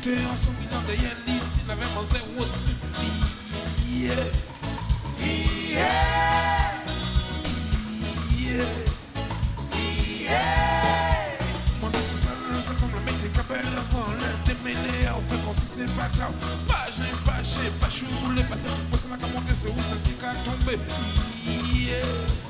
Kutea songitanga yeli sina vema ze was yeah yeah yeah yeah Mon espérance c'est comme le la folle démêlée au fait qu'on se sépare tard pas j'ai fâché pas je suis roulé pour qu'à monter c'est où ça qui a tombé yeah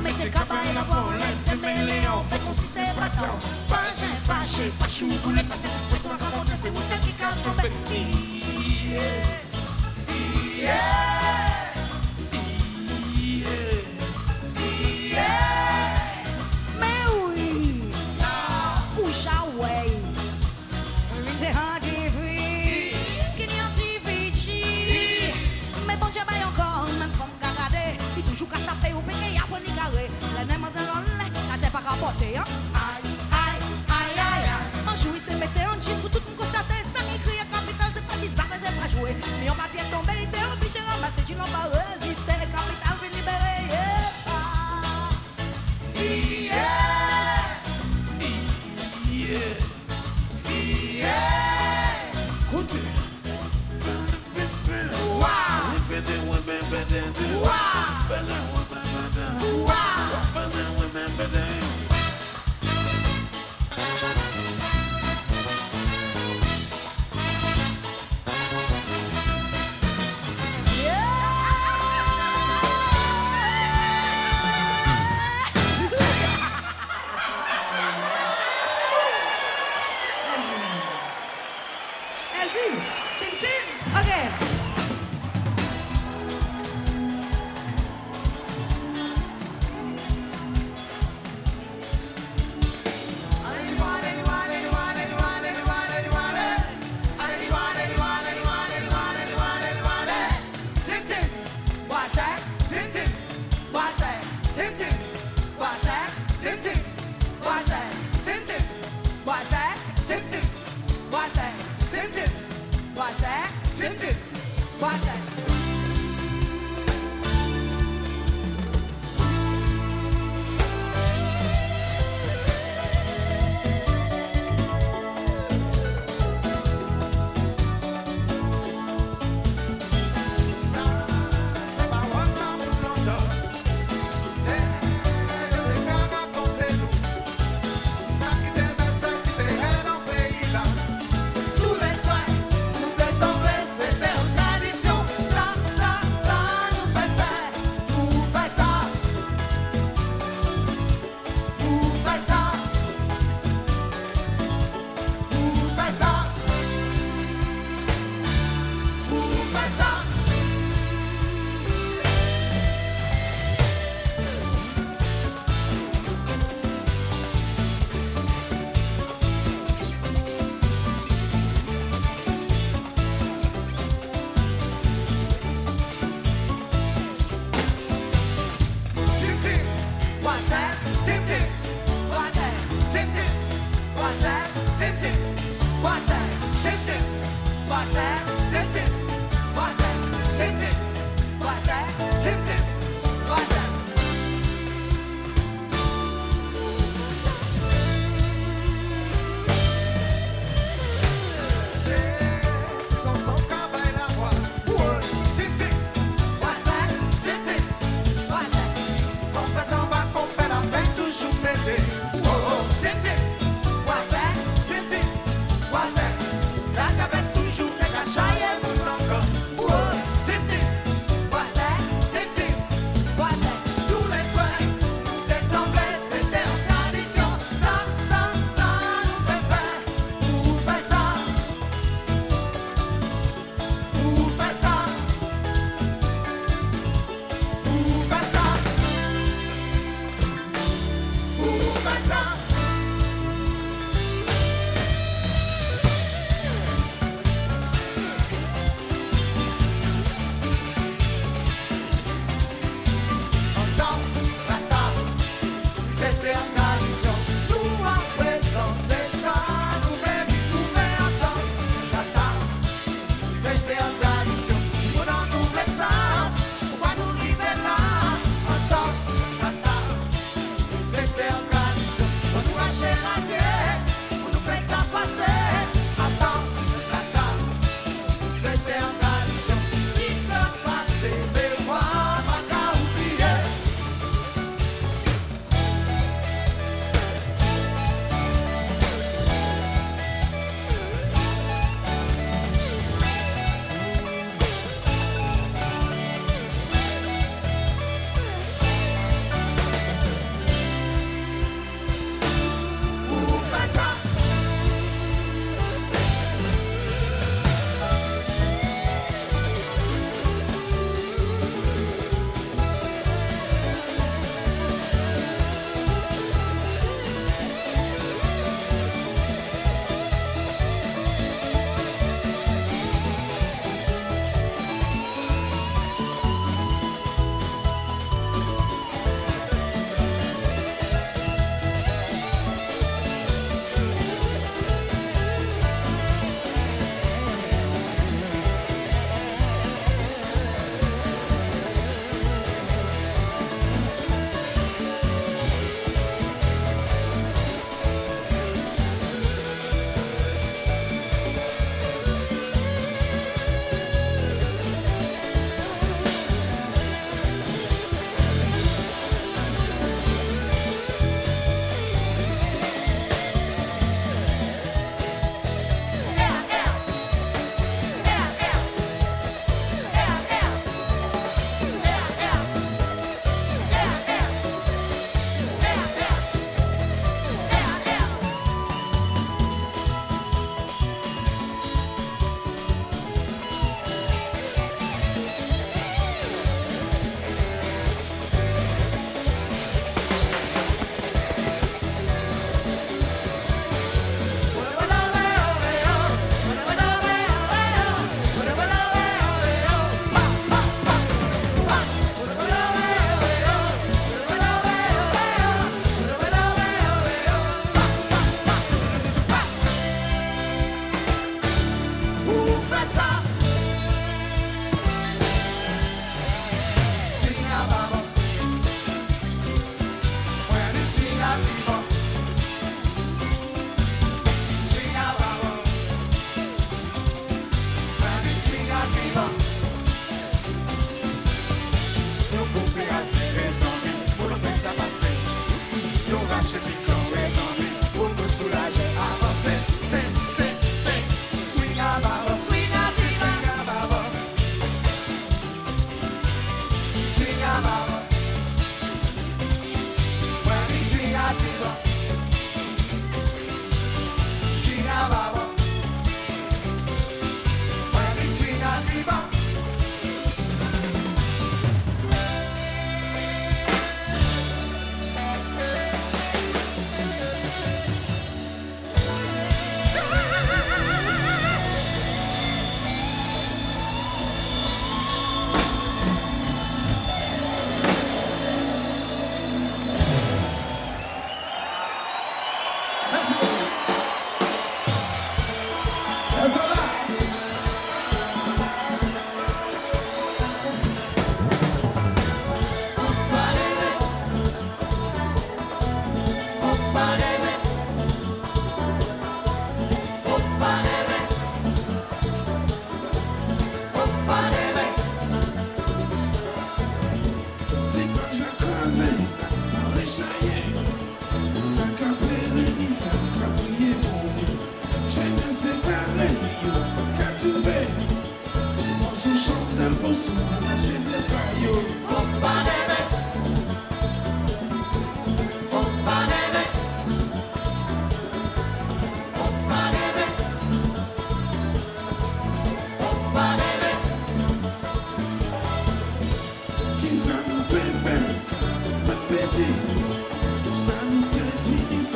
mettre cabas et la volette. Pas j'ai fâché, pas chou, passer tout c'est vous celle qui. Yeah, yeah. 请进 ok. tempted. Why say?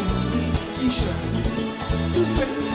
Dire, c'est nous qui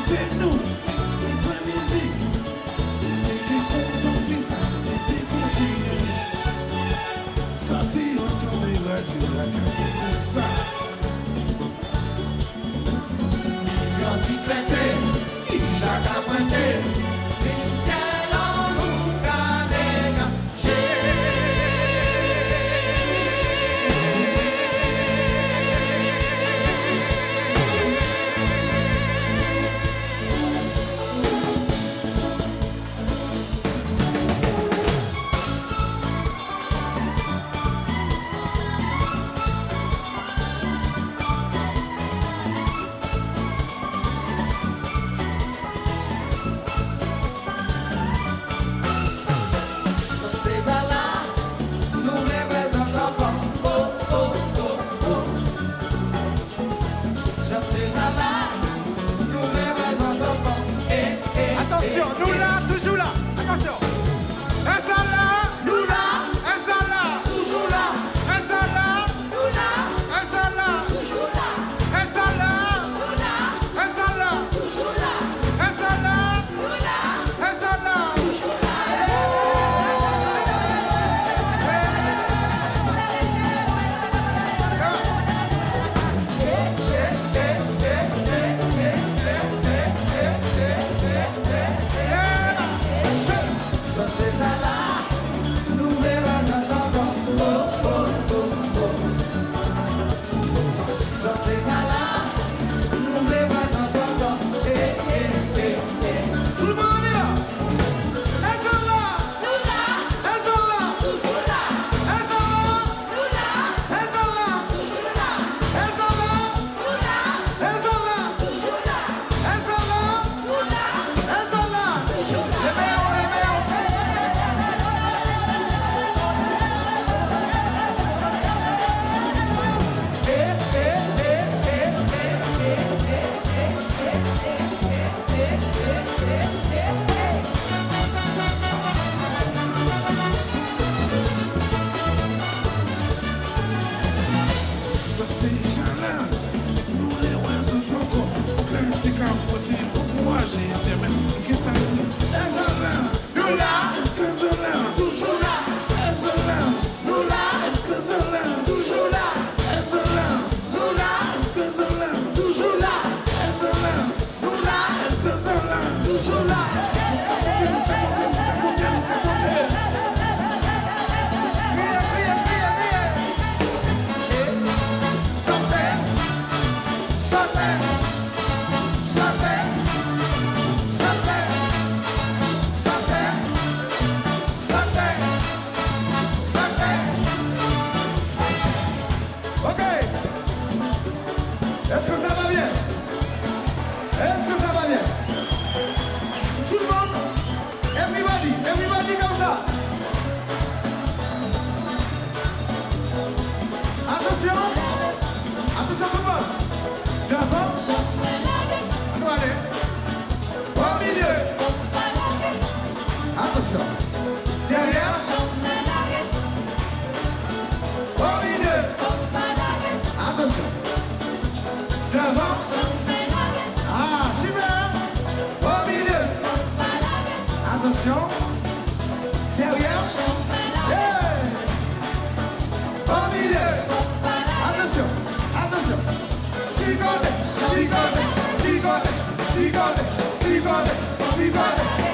Atenção! Atenção, turma! Gravão! Aguarde! Ó, milho! Atenção! Derrière! Ó, milho! Atenção! Gravão! Ah, se vê! Ó, milho! Atenção! Derrière! she got it, she got it, she got it, she got it, she got it, she got it.